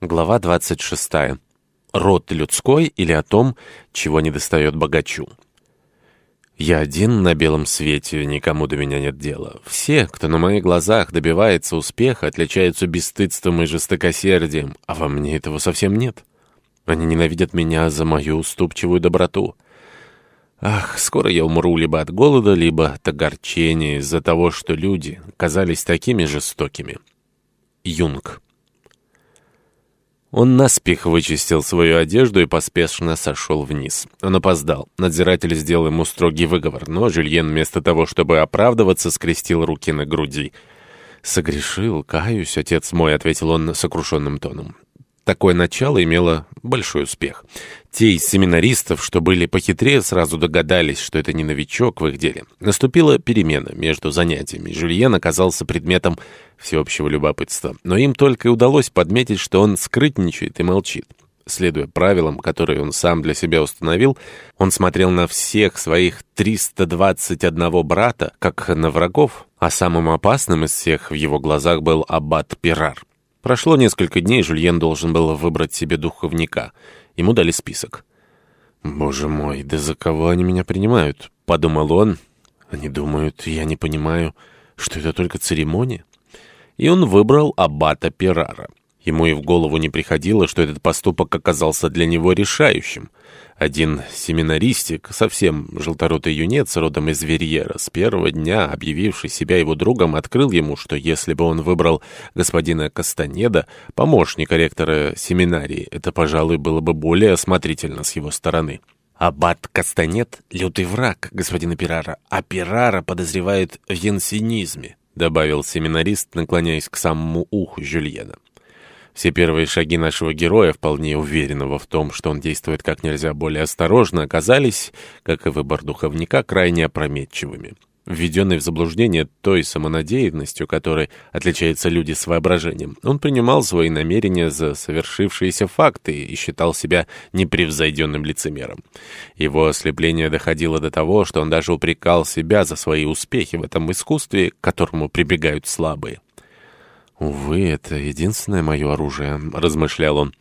Глава 26. Род людской или о том, чего недостает богачу. Я один на белом свете, никому до меня нет дела. Все, кто на моих глазах добивается успеха, отличаются бесстыдством и жестокосердием, а во мне этого совсем нет. Они ненавидят меня за мою уступчивую доброту. Ах, скоро я умру либо от голода, либо от огорчения из-за того, что люди казались такими жестокими. Юнг. Он наспех вычистил свою одежду и поспешно сошел вниз. Он опоздал. Надзиратель сделал ему строгий выговор, но Жюльен вместо того, чтобы оправдываться, скрестил руки на груди. «Согрешил, каюсь, отец мой», — ответил он сокрушенным тоном. Такое начало имело большой успех. Те из семинаристов, что были похитрее, сразу догадались, что это не новичок в их деле. Наступила перемена между занятиями. Жюльен оказался предметом всеобщего любопытства. Но им только и удалось подметить, что он скрытничает и молчит. Следуя правилам, которые он сам для себя установил, он смотрел на всех своих 321 брата, как на врагов, а самым опасным из всех в его глазах был аббат Пирар. Прошло несколько дней, Жульен должен был выбрать себе духовника. Ему дали список. «Боже мой, да за кого они меня принимают?» — подумал он. «Они думают, я не понимаю, что это только церемония?» И он выбрал аббата Перара. Ему и в голову не приходило, что этот поступок оказался для него решающим. Один семинаристик, совсем желторотый юнец, родом из Верьера, с первого дня, объявивший себя его другом, открыл ему, что если бы он выбрал господина Кастанеда, помощника ректора семинарии, это, пожалуй, было бы более осмотрительно с его стороны. Аббат Кастанед — лютый враг господина Пирара, а Пирара подозревает в янсинизме, добавил семинарист, наклоняясь к самому уху Жюльена. Все первые шаги нашего героя, вполне уверенного в том, что он действует как нельзя более осторожно, оказались, как и выбор духовника, крайне опрометчивыми. Введенный в заблуждение той самонадеянностью, которой отличаются люди с воображением, он принимал свои намерения за совершившиеся факты и считал себя непревзойденным лицемером. Его ослепление доходило до того, что он даже упрекал себя за свои успехи в этом искусстве, к которому прибегают слабые. «Увы, это единственное мое оружие», — размышлял он.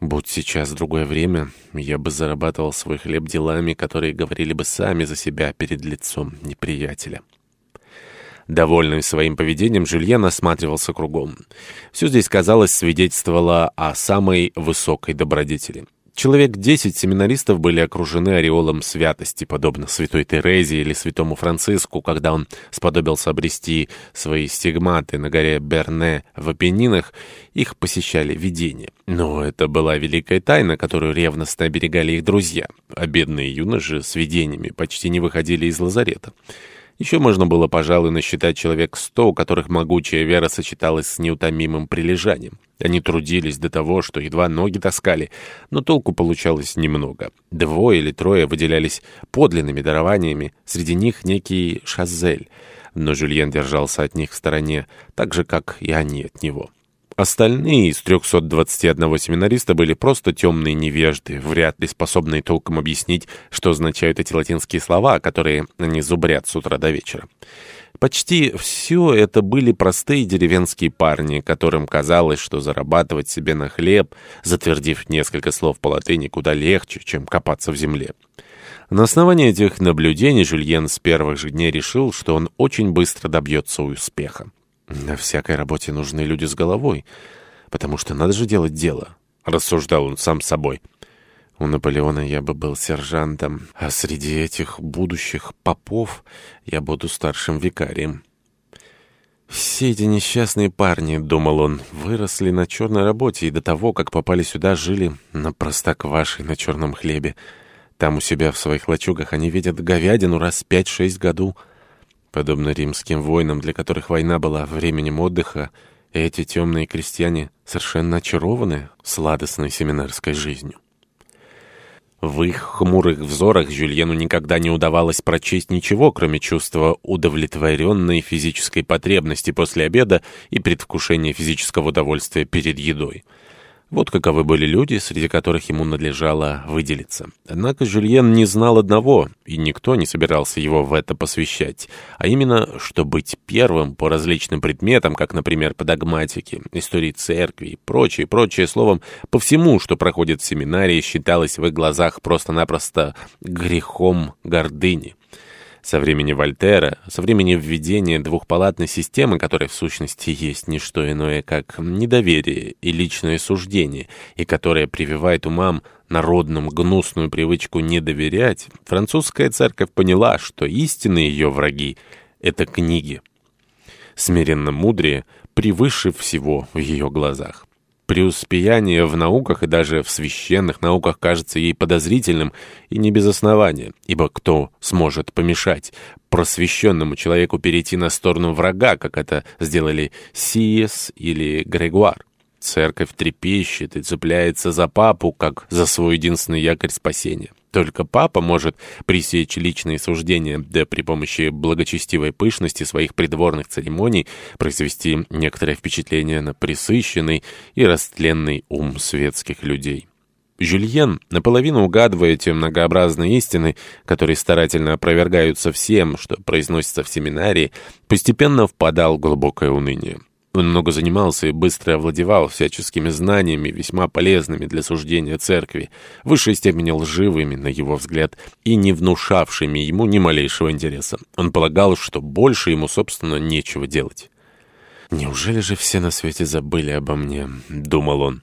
«Будь сейчас другое время, я бы зарабатывал свой хлеб делами, которые говорили бы сами за себя перед лицом неприятеля». Довольный своим поведением, Жюльен осматривался кругом. Все здесь, казалось, свидетельствовало о самой высокой добродетели. Человек десять семинаристов были окружены ореолом святости, подобно святой Терезе или святому Франциску, когда он сподобился обрести свои стигматы на горе Берне в Апеннинах, их посещали видения. Но это была великая тайна, которую ревностно оберегали их друзья, а бедные юноши с видениями почти не выходили из лазарета. Еще можно было, пожалуй, насчитать человек сто, у которых могучая вера сочеталась с неутомимым прилежанием. Они трудились до того, что едва ноги таскали, но толку получалось немного. Двое или трое выделялись подлинными дарованиями, среди них некий Шазель, но Жюльен держался от них в стороне, так же, как и они от него. Остальные из 321 семинариста были просто темные невежды, вряд ли способные толком объяснить, что означают эти латинские слова, которые они зубрят с утра до вечера. Почти все это были простые деревенские парни, которым казалось, что зарабатывать себе на хлеб, затвердив несколько слов по латыни, куда легче, чем копаться в земле. На основании этих наблюдений Жюльен с первых же дней решил, что он очень быстро добьется успеха. На всякой работе нужны люди с головой, потому что надо же делать дело, — рассуждал он сам собой. У Наполеона я бы был сержантом, а среди этих будущих попов я буду старшим викарием. Все эти несчастные парни, — думал он, — выросли на черной работе и до того, как попали сюда, жили на простоквашей на черном хлебе. Там у себя в своих лачугах они видят говядину раз пять-шесть году — Подобно римским воинам, для которых война была временем отдыха, эти темные крестьяне совершенно очарованы сладостной семинарской жизнью. В их хмурых взорах Жюльену никогда не удавалось прочесть ничего, кроме чувства удовлетворенной физической потребности после обеда и предвкушения физического удовольствия перед едой. Вот каковы были люди, среди которых ему надлежало выделиться. Однако Жюльен не знал одного, и никто не собирался его в это посвящать, а именно, что быть первым по различным предметам, как, например, по догматике, истории церкви и прочее, прочее, словом, по всему, что проходит в семинарии, считалось в их глазах просто-напросто грехом гордыни со времени Вольтера, со времени введения двухпалатной системы, которая в сущности есть не что иное, как недоверие и личное суждение, и которая прививает умам народным гнусную привычку не доверять, французская церковь поняла, что истинные ее враги — это книги. Смиренно мудрее превыше всего в ее глазах. Преуспеяние в науках и даже в священных науках кажется ей подозрительным и не без основания, ибо кто сможет помешать просвещенному человеку перейти на сторону врага, как это сделали Сиес или Грегуар? Церковь трепещет и цепляется за папу, как за свой единственный якорь спасения. Только папа может пресечь личные суждения, да при помощи благочестивой пышности своих придворных церемоний произвести некоторое впечатление на присыщенный и растленный ум светских людей. Жюльен, наполовину угадывая эти многообразные истины, которые старательно опровергаются всем, что произносится в семинарии, постепенно впадал в глубокое уныние. Он много занимался и быстро овладевал всяческими знаниями, весьма полезными для суждения церкви, в высшей степени лживыми, на его взгляд, и не внушавшими ему ни малейшего интереса. Он полагал, что больше ему, собственно, нечего делать. «Неужели же все на свете забыли обо мне?» — думал он.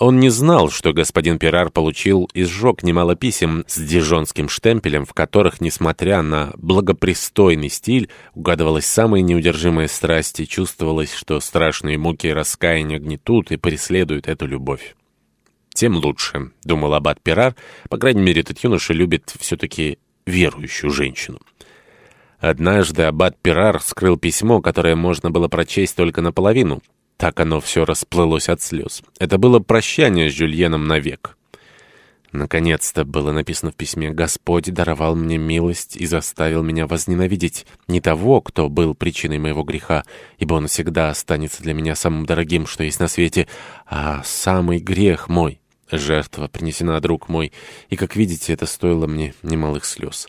Он не знал, что господин Пирар получил и сжег немало писем с дижонским штемпелем, в которых, несмотря на благопристойный стиль, угадывалась самая неудержимая страсть и чувствовалось, что страшные муки и раскаяния гнетут и преследуют эту любовь. «Тем лучше», — думал аббат Пирар, по крайней мере, этот юноша любит все-таки верующую женщину. Однажды аббат Пирар скрыл письмо, которое можно было прочесть только наполовину — так оно все расплылось от слез. Это было прощание с Жюльеном навек. Наконец-то было написано в письме «Господь даровал мне милость и заставил меня возненавидеть не того, кто был причиной моего греха, ибо он всегда останется для меня самым дорогим, что есть на свете, а самый грех мой. Жертва принесена, друг мой, и, как видите, это стоило мне немалых слез.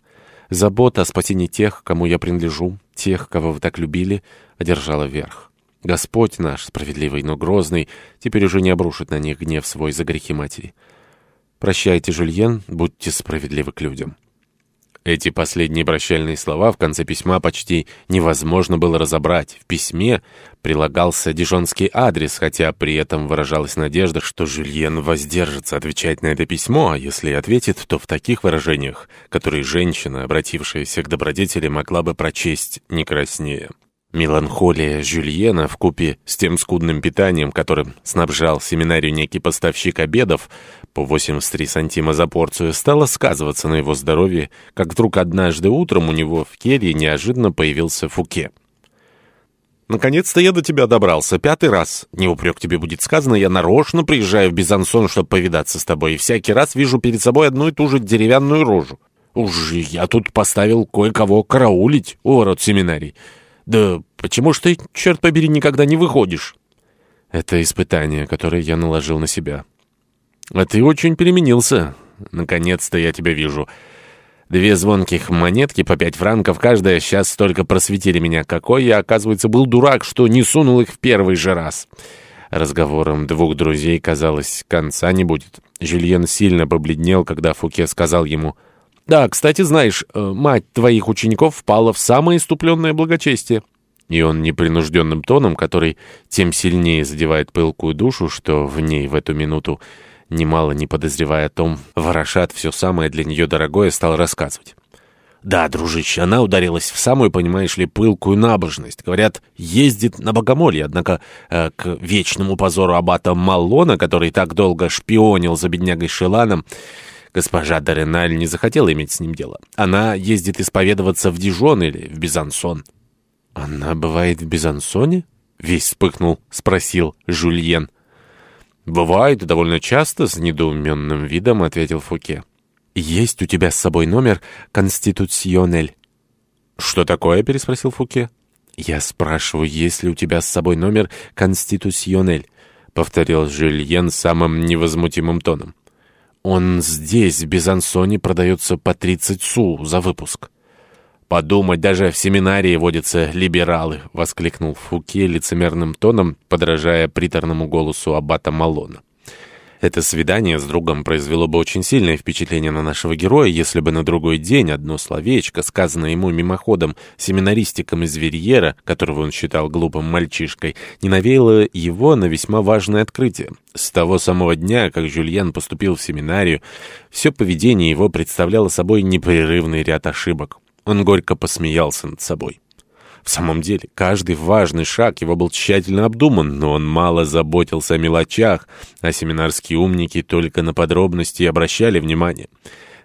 Забота о спасении тех, кому я принадлежу, тех, кого вы так любили, одержала верх. Господь наш, справедливый, но грозный, теперь уже не обрушит на них гнев свой за грехи матери. Прощайте, Жюльен, будьте справедливы к людям». Эти последние прощальные слова в конце письма почти невозможно было разобрать. В письме прилагался дижонский адрес, хотя при этом выражалась надежда, что Жюльен воздержится отвечать на это письмо, а если ответит, то в таких выражениях, которые женщина, обратившаяся к добродетели, могла бы прочесть не краснее. Меланхолия Жюльена в купе с тем скудным питанием, которым снабжал семинарию некий поставщик обедов по 83 сантима за порцию, стала сказываться на его здоровье, как вдруг однажды утром у него в келье неожиданно появился Фуке. «Наконец-то я до тебя добрался, пятый раз. Не упрек тебе будет сказано, я нарочно приезжаю в Бизансон, чтобы повидаться с тобой, и всякий раз вижу перед собой одну и ту же деревянную рожу. Уж я тут поставил кое-кого караулить у ворот семинарий». «Да почему ж ты, черт побери, никогда не выходишь?» «Это испытание, которое я наложил на себя». «А ты очень переменился. Наконец-то я тебя вижу. Две звонких монетки по пять франков каждая сейчас только просветили меня. Какой я, оказывается, был дурак, что не сунул их в первый же раз». Разговором двух друзей, казалось, конца не будет. Жюльен сильно побледнел, когда Фуке сказал ему да, кстати, знаешь, э, мать твоих учеников впала в самое иступленное благочестие. И он непринужденным тоном, который тем сильнее задевает пылкую душу, что в ней в эту минуту, немало не подозревая о том, ворошат все самое для нее дорогое, стал рассказывать. Да, дружище, она ударилась в самую, понимаешь ли, пылкую набожность. Говорят, ездит на богомолье, однако э, к вечному позору аббата Маллона, который так долго шпионил за беднягой Шеланом, Госпожа Дореналь не захотела иметь с ним дело. Она ездит исповедоваться в Дижон или в Бизансон. «Она бывает в Бизансоне?» — весь вспыхнул, спросил Жульен. «Бывает довольно часто», — с недоуменным видом ответил Фуке. «Есть у тебя с собой номер «Конституционель»?» «Что такое?» — переспросил Фуке. «Я спрашиваю, есть ли у тебя с собой номер «Конституционель»?» — повторил Жюльен самым невозмутимым тоном. «Он здесь, в Безансоне, продается по 30 су за выпуск». «Подумать, даже в семинарии водятся либералы!» — воскликнул Фуке лицемерным тоном, подражая приторному голосу аббата Малона. Это свидание с другом произвело бы очень сильное впечатление на нашего героя, если бы на другой день одно словечко, сказанное ему мимоходом семинаристиком из Верьера, которого он считал глупым мальчишкой, не навеяло его на весьма важное открытие. С того самого дня, как Жюльен поступил в семинарию, все поведение его представляло собой непрерывный ряд ошибок. Он горько посмеялся над собой. В самом деле, каждый важный шаг его был тщательно обдуман, но он мало заботился о мелочах, а семинарские умники только на подробности обращали внимание.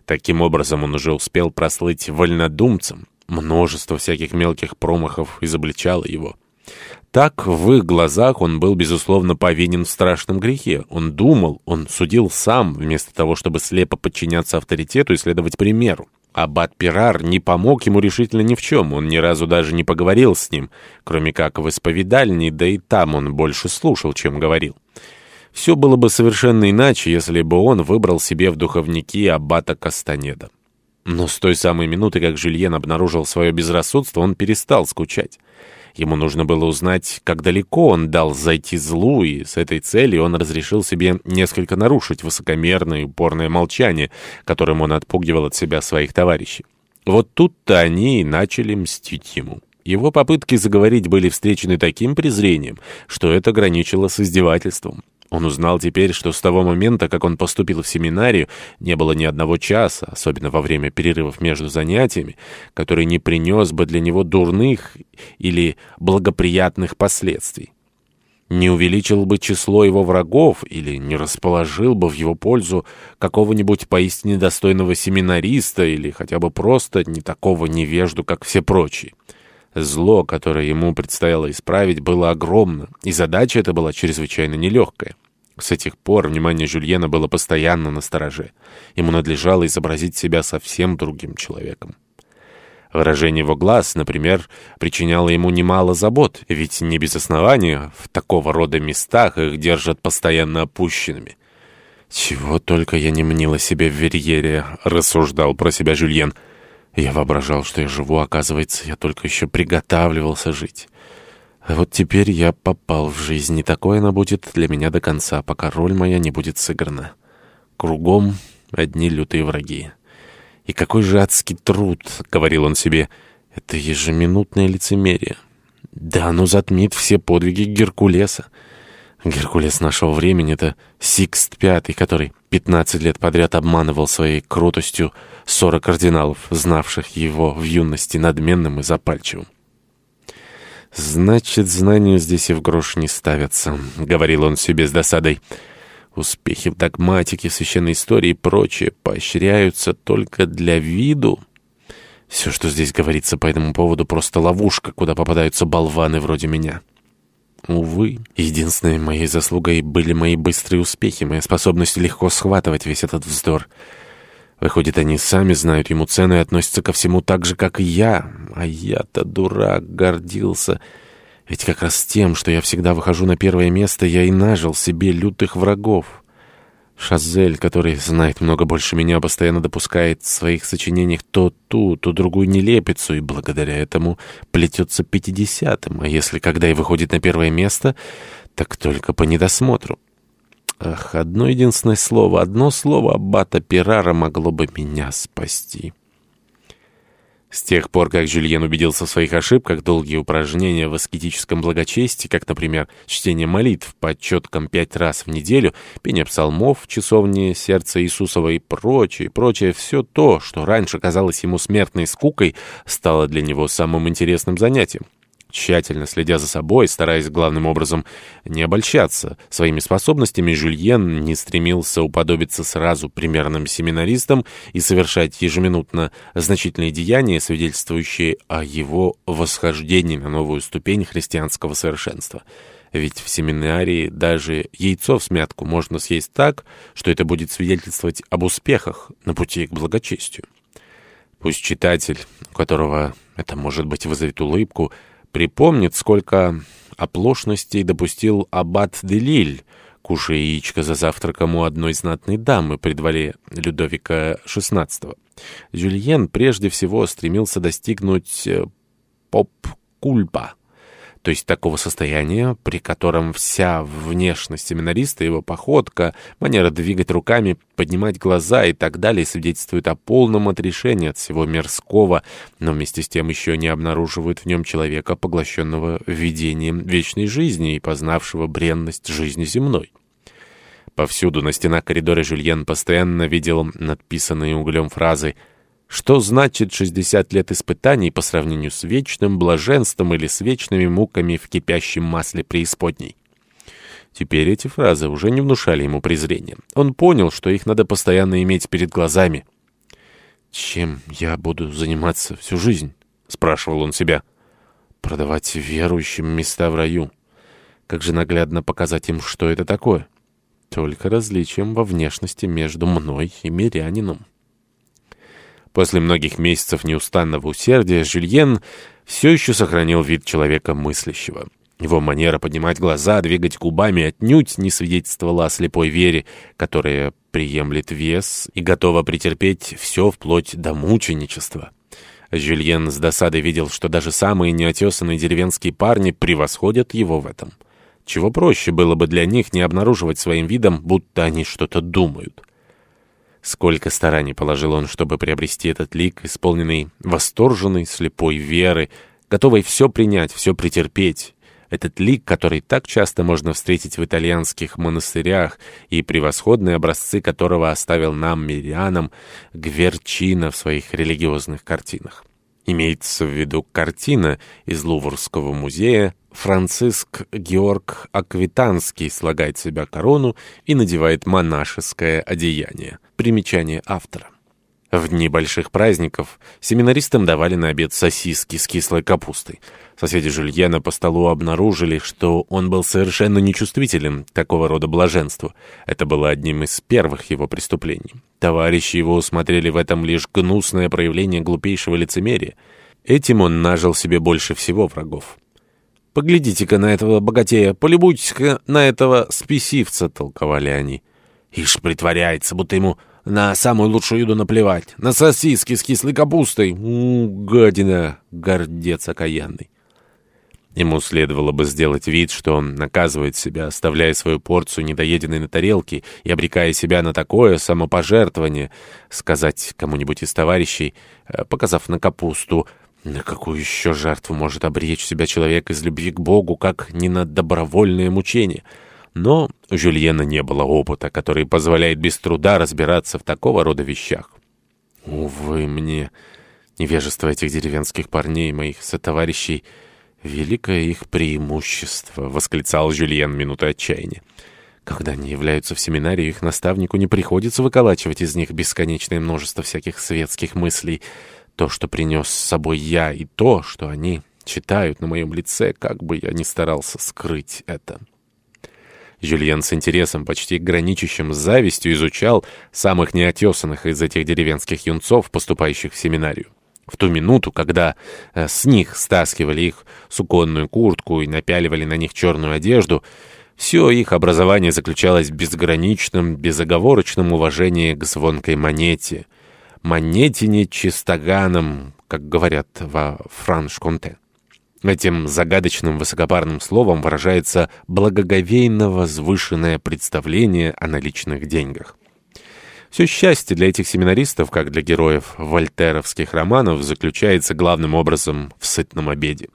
Таким образом, он уже успел прослыть вольнодумцем. Множество всяких мелких промахов изобличало его. Так, в их глазах он был, безусловно, повинен в страшном грехе. Он думал, он судил сам, вместо того, чтобы слепо подчиняться авторитету и следовать примеру. Аббат Пирар не помог ему решительно ни в чем, он ни разу даже не поговорил с ним, кроме как в исповедальне, да и там он больше слушал, чем говорил. Все было бы совершенно иначе, если бы он выбрал себе в духовники Аббата Кастанеда. Но с той самой минуты, как Жюльен обнаружил свое безрассудство, он перестал скучать. Ему нужно было узнать, как далеко он дал зайти злу, и с этой целью он разрешил себе несколько нарушить высокомерное и упорное молчание, которым он отпугивал от себя своих товарищей. Вот тут-то они и начали мстить ему. Его попытки заговорить были встречены таким презрением, что это граничило с издевательством. Он узнал теперь, что с того момента, как он поступил в семинарию, не было ни одного часа, особенно во время перерывов между занятиями, который не принес бы для него дурных или благоприятных последствий. Не увеличил бы число его врагов или не расположил бы в его пользу какого-нибудь поистине достойного семинариста или хотя бы просто не такого невежду, как все прочие. Зло, которое ему предстояло исправить, было огромно, и задача эта была чрезвычайно нелегкая. С этих пор внимание Жюльена было постоянно на стороже. Ему надлежало изобразить себя совсем другим человеком. Выражение его глаз, например, причиняло ему немало забот, ведь не без основания в такого рода местах их держат постоянно опущенными. «Чего только я не мнил о себе в Верьере», — рассуждал про себя Жюльен — я воображал, что я живу, оказывается, я только еще приготавливался жить. А вот теперь я попал в жизнь, и такое она будет для меня до конца, пока роль моя не будет сыграна. Кругом одни лютые враги. И какой же адский труд, — говорил он себе, — это ежеминутное лицемерие. Да оно затмит все подвиги Геркулеса. Геркулес нашего времени — это Сикст Пятый, который пятнадцать лет подряд обманывал своей крутостью сорок кардиналов, знавших его в юности надменным и запальчивым. «Значит, знания здесь и в грош не ставятся», — говорил он себе с досадой. «Успехи в догматике, в священной истории и прочее поощряются только для виду. Все, что здесь говорится по этому поводу, просто ловушка, куда попадаются болваны вроде меня». Увы, единственной моей заслугой были мои быстрые успехи, моя способность легко схватывать весь этот вздор. Выходит, они сами знают ему цену и относятся ко всему так же, как и я. А я-то, дурак, гордился. Ведь как раз тем, что я всегда выхожу на первое место, я и нажил себе лютых врагов. Шазель, который знает много больше меня, постоянно допускает в своих сочинениях то ту, то другую нелепицу, и благодаря этому плетется пятидесятым, а если когда и выходит на первое место, так только по недосмотру. Ах, одно единственное слово, одно слово аббата Пирара могло бы меня спасти». С тех пор, как Жюльен убедился в своих ошибках, долгие упражнения в аскетическом благочестии, как, например, чтение молитв по отчеткам пять раз в неделю, пение псалмов в часовне сердца Иисусова и прочее, прочее, все то, что раньше казалось ему смертной скукой, стало для него самым интересным занятием. Тщательно следя за собой, стараясь главным образом не обольщаться своими способностями, Жюльен не стремился уподобиться сразу примерным семинаристам и совершать ежеминутно значительные деяния, свидетельствующие о его восхождении на новую ступень христианского совершенства. Ведь в семинарии даже яйцо в смятку можно съесть так, что это будет свидетельствовать об успехах на пути к благочестию. Пусть читатель, у которого это, может быть, вызовет улыбку, припомнит, сколько оплошностей допустил аббат де Лиль, кушая яичко за завтраком у одной знатной дамы при дворе Людовика XVI. Жюльен прежде всего стремился достигнуть э, поп-кульпа, то есть такого состояния, при котором вся внешность семинариста, его походка, манера двигать руками, поднимать глаза и так далее свидетельствуют о полном отрешении от всего мирского, но вместе с тем еще не обнаруживают в нем человека, поглощенного видением вечной жизни и познавшего бренность жизни земной. Повсюду на стенах коридора Жюльен постоянно видел надписанные углем фразы «Связь». Что значит 60 лет испытаний по сравнению с вечным блаженством или с вечными муками в кипящем масле преисподней? Теперь эти фразы уже не внушали ему презрения. Он понял, что их надо постоянно иметь перед глазами. «Чем я буду заниматься всю жизнь?» — спрашивал он себя. «Продавать верующим места в раю. Как же наглядно показать им, что это такое? Только различием во внешности между мной и мирянином». После многих месяцев неустанного усердия Жюльен все еще сохранил вид человека мыслящего. Его манера поднимать глаза, двигать губами отнюдь не свидетельствовала о слепой вере, которая приемлет вес и готова претерпеть все вплоть до мученичества. Жюльен с досадой видел, что даже самые неотесанные деревенские парни превосходят его в этом. Чего проще было бы для них не обнаруживать своим видом, будто они что-то думают. Сколько стараний положил он, чтобы приобрести этот лик, исполненный восторженной, слепой веры, готовой все принять, все претерпеть. Этот лик, который так часто можно встретить в итальянских монастырях и превосходные образцы которого оставил нам, мирянам, Гверчина в своих религиозных картинах. Имеется в виду картина из Луврского музея Франциск Георг Аквитанский слагает себя корону и надевает монашеское одеяние. Примечание автора. В дни больших праздников семинаристам давали на обед сосиски с кислой капустой. Соседи Жюльена по столу обнаружили, что он был совершенно нечувствителен такого рода блаженству. Это было одним из первых его преступлений. Товарищи его усмотрели в этом лишь гнусное проявление глупейшего лицемерия. Этим он нажил себе больше всего врагов. «Поглядите-ка на этого богатея, полюбуйтесь-ка на этого спесивца», — толковали они. Ишь притворяется, будто ему на самую лучшую еду наплевать. На сосиски с кислой капустой. У, гадина, гордец окаянный. Ему следовало бы сделать вид, что он наказывает себя, оставляя свою порцию недоеденной на тарелке и обрекая себя на такое самопожертвование, сказать кому-нибудь из товарищей, э, показав на капусту, на какую еще жертву может обречь себя человек из любви к Богу, как не на добровольное мучение — но у Жюльена не было опыта, который позволяет без труда разбираться в такого рода вещах. Увы, мне невежество этих деревенских парней, моих сотоварищей, великое их преимущество, — восклицал Жюльен минуты отчаяния. Когда они являются в семинарии, их наставнику не приходится выколачивать из них бесконечное множество всяких светских мыслей. То, что принес с собой я, и то, что они читают на моем лице, как бы я ни старался скрыть это. Жюльен с интересом, почти граничащим с завистью, изучал самых неотесанных из этих деревенских юнцов, поступающих в семинарию. В ту минуту, когда э, с них стаскивали их суконную куртку и напяливали на них черную одежду, все их образование заключалось в безграничном, безоговорочном уважении к звонкой монете. Монетине чистоганом, как говорят во Франш-Конте. Этим загадочным высокопарным словом выражается благоговейно возвышенное представление о наличных деньгах. Все счастье для этих семинаристов, как для героев вольтеровских романов, заключается главным образом в сытном обеде.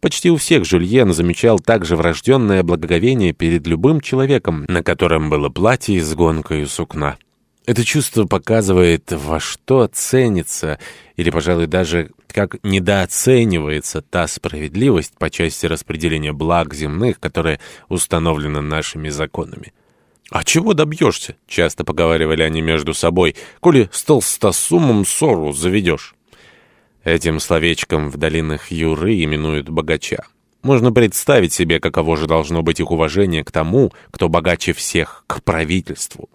Почти у всех Жюльен замечал также врожденное благоговение перед любым человеком, на котором было платье из гонкою сукна. Это чувство показывает, во что ценится, или, пожалуй, даже как недооценивается та справедливость по части распределения благ земных, которая установлена нашими законами. «А чего добьешься?» — часто поговаривали они между собой, «коли с толстосумом ссору заведешь». Этим словечком в долинах Юры именуют богача. Можно представить себе, каково же должно быть их уважение к тому, кто богаче всех, к правительству.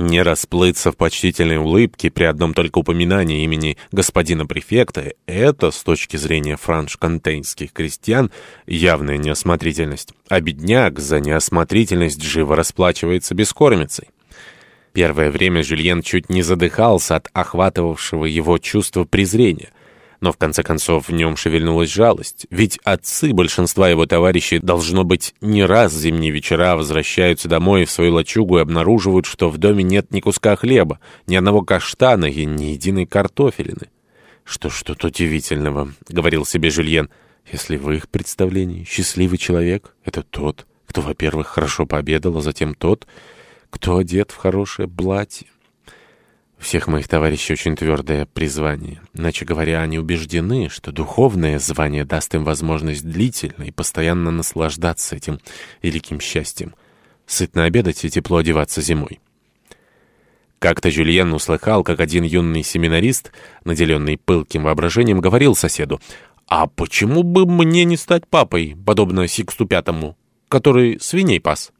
Не расплыться в почтительной улыбке при одном только упоминании имени господина префекта — это, с точки зрения франш-контейнских крестьян, явная неосмотрительность. А бедняк за неосмотрительность живо расплачивается бескормицей. Первое время Жюльен чуть не задыхался от охватывавшего его чувства презрения — но в конце концов в нем шевельнулась жалость. Ведь отцы большинства его товарищей, должно быть, не раз зимние вечера возвращаются домой в свою лачугу и обнаруживают, что в доме нет ни куска хлеба, ни одного каштана и ни единой картофелины. «Что ж тут удивительного?» — говорил себе Жюльен. «Если в их представлении счастливый человек — это тот, кто, во-первых, хорошо пообедал, а затем тот, кто одет в хорошее платье» всех моих товарищей очень твердое призвание. Иначе говоря, они убеждены, что духовное звание даст им возможность длительно и постоянно наслаждаться этим великим счастьем. Сытно обедать и тепло одеваться зимой. Как-то Жюльен услыхал, как один юный семинарист, наделенный пылким воображением, говорил соседу, «А почему бы мне не стать папой, подобно Сиксту Пятому, который свиней пас?»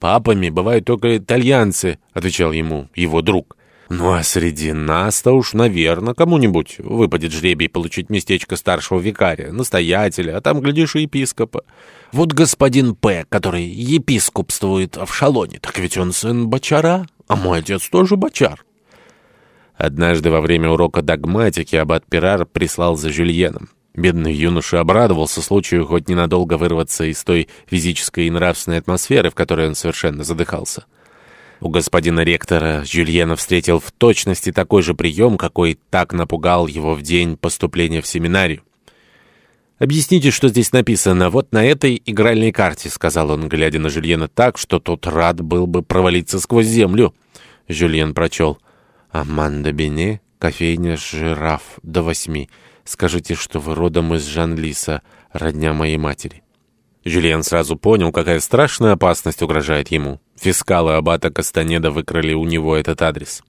«Папами бывают только итальянцы», — отвечал ему его друг. Ну а среди нас-то уж, наверное, кому-нибудь выпадет жребий получить местечко старшего викария, настоятеля, а там, глядишь, и епископа. Вот господин П., который епископствует в Шалоне, так ведь он сын бачара, а мой отец тоже бачар. Однажды во время урока догматики аббат Пирар прислал за Жюльеном. Бедный юноша обрадовался случаю хоть ненадолго вырваться из той физической и нравственной атмосферы, в которой он совершенно задыхался. У господина ректора Жюльена встретил в точности такой же прием, какой так напугал его в день поступления в семинарию. «Объясните, что здесь написано. Вот на этой игральной карте», — сказал он, глядя на Жюльена так, что тот рад был бы провалиться сквозь землю. Жюльен прочел. «Аманда Бене, кофейня «Жираф» до восьми. Скажите, что вы родом из Жан-Лиса, родня моей матери». Жюльен сразу понял, какая страшная опасность угрожает ему. Фискалы аббата Кастанеда выкрали у него этот адрес.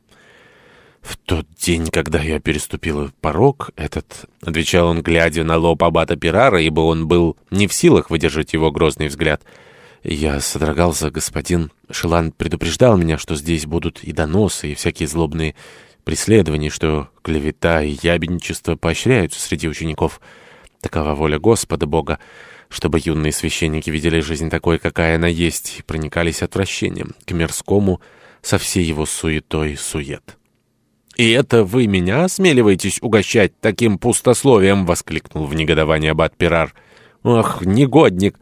«В тот день, когда я переступил порог, этот...» — отвечал он, глядя на лоб аббата Пирара, ибо он был не в силах выдержать его грозный взгляд. «Я содрогался, господин. Шелан предупреждал меня, что здесь будут и доносы, и всякие злобные преследования, что клевета и ябедничество поощряются среди учеников. Такова воля Господа Бога» чтобы юные священники видели жизнь такой, какая она есть, и проникались отвращением к мирскому со всей его суетой сует. «И это вы меня осмеливаетесь угощать таким пустословием?» — воскликнул в негодовании аббат Пирар. «Ах, негодник!»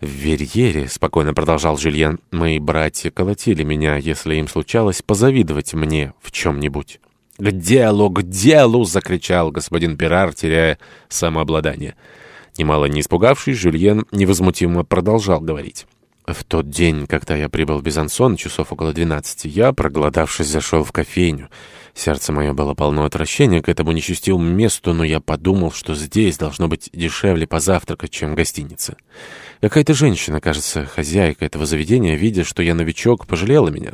«В Верьере», — спокойно продолжал Жюльен, — «мои братья колотили меня, если им случалось позавидовать мне в чем-нибудь». «К делу, к делу!» — закричал господин Пирар, теряя самообладание. Немало не испугавшись, Жюльен невозмутимо продолжал говорить. В тот день, когда я прибыл в Безансон, часов около двенадцати, я, проголодавшись, зашел в кофейню. Сердце мое было полно отвращения к этому нечестивому месту, но я подумал, что здесь должно быть дешевле позавтракать, чем в гостинице. Какая-то женщина, кажется, хозяйка этого заведения, видя, что я новичок, пожалела меня.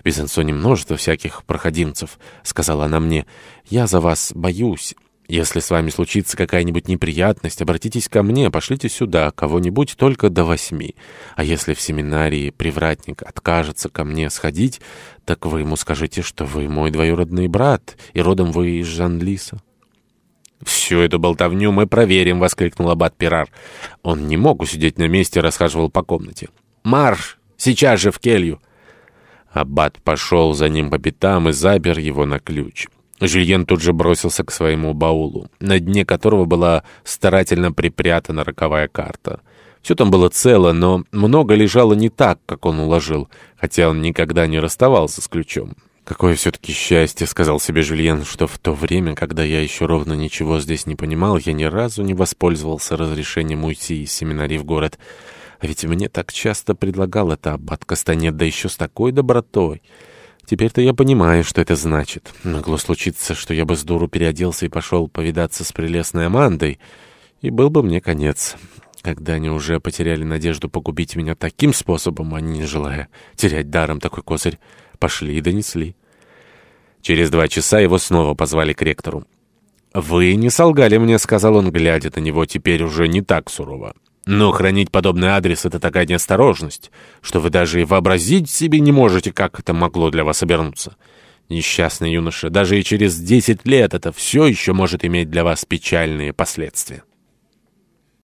В Безансоне множество всяких проходимцев, — сказала она мне. Я за вас боюсь. Если с вами случится какая-нибудь неприятность, обратитесь ко мне, пошлите сюда кого-нибудь только до восьми. А если в семинарии привратник откажется ко мне сходить, так вы ему скажите, что вы мой двоюродный брат, и родом вы из Жан-Лиса». «Всю эту болтовню мы проверим», — воскликнул аббат Пирар. Он не мог усидеть на месте, расхаживал по комнате. «Марш! Сейчас же в келью!» Аббат пошел за ним по пятам и запер его на ключ. Жюльен тут же бросился к своему баулу, на дне которого была старательно припрятана роковая карта. Все там было цело, но много лежало не так, как он уложил, хотя он никогда не расставался с ключом. «Какое все-таки счастье», — сказал себе Жюльен, «что в то время, когда я еще ровно ничего здесь не понимал, я ни разу не воспользовался разрешением уйти из семинарии в город. А ведь мне так часто предлагал это аббат Кастанет, да еще с такой добротой». Теперь-то я понимаю, что это значит. Могло случиться, что я бы с дуру переоделся и пошел повидаться с прелестной Амандой, и был бы мне конец. Когда они уже потеряли надежду погубить меня таким способом, они, не желая терять даром такой козырь, пошли и донесли. Через два часа его снова позвали к ректору. «Вы не солгали мне», — сказал он, глядя на него теперь уже не так сурово. Но хранить подобный адрес — это такая неосторожность, что вы даже и вообразить себе не можете, как это могло для вас обернуться. Несчастный юноша, даже и через 10 лет это все еще может иметь для вас печальные последствия.